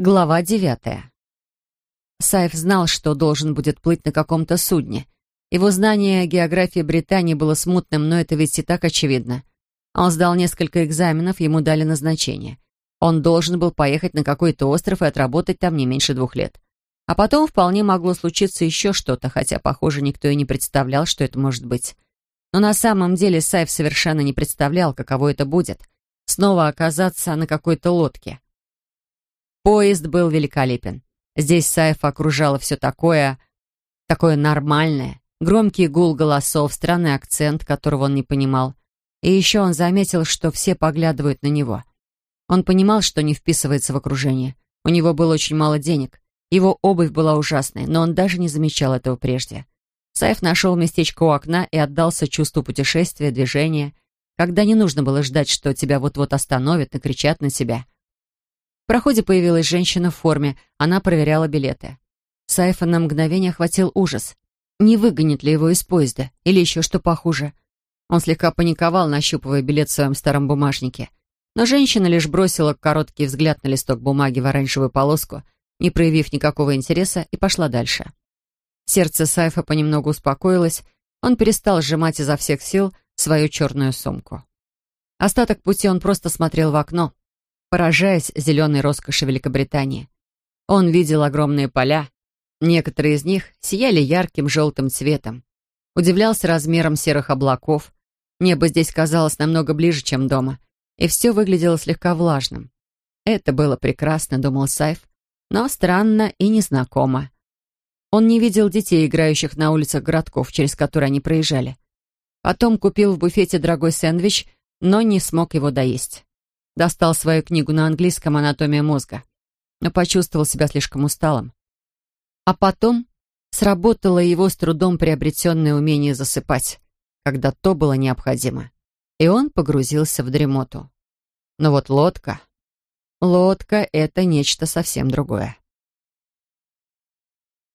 Глава девятая. Сайф знал, что должен будет плыть на каком-то судне. Его знание географии Британии было смутным, но это ведь и так очевидно. Он сдал несколько экзаменов, ему дали назначение. Он должен был поехать на какой-то остров и отработать там не меньше двух лет. А потом вполне могло случиться еще что-то, хотя, похоже, никто и не представлял, что это может быть. Но на самом деле Сайф совершенно не представлял, каково это будет — снова оказаться на какой-то лодке. Поезд был великолепен. Здесь Сайф окружало все такое, такое нормальное, громкий гул голосов, странный акцент, которого он не понимал. И еще он заметил, что все поглядывают на него. Он понимал, что не вписывается в окружение. У него было очень мало денег. Его обувь была ужасной, но он даже не замечал этого прежде. Сайф нашел местечко у окна и отдался чувству путешествия, движения, когда не нужно было ждать, что тебя вот-вот остановят, накричат на тебя. Проходе появилась женщина в форме, она проверяла билеты. Сайфа на мгновение охватил ужас. Не выгонит ли его из поезда? Или еще что похуже? Он слегка паниковал, нащупывая билет в своем старом бумажнике. Но женщина лишь бросила короткий взгляд на листок бумаги в оранжевую полоску — не проявив никакого интереса, и пошла дальше. Сердце Сайфа понемногу успокоилось, он перестал сжимать изо всех сил свою черную сумку. Остаток пути он просто смотрел в окно, поражаясь зеленой роскоши Великобритании. Он видел огромные поля, некоторые из них сияли ярким желтым цветом. Удивлялся размером серых облаков. Небо здесь казалось намного ближе, чем дома, и все выглядело слегка влажным. Это было прекрасно, думал Сайф, но странно и незнакомо. Он не видел детей, играющих на улицах городков, через которые они проезжали. Потом купил в буфете дорогой сэндвич, но не смог его доесть. Достал свою книгу на английском «Анатомия мозга», но почувствовал себя слишком усталым. А потом сработало его с трудом приобретенное умение засыпать, когда то было необходимо, и он погрузился в дремоту. Но вот лодка... Лодка — это нечто совсем другое.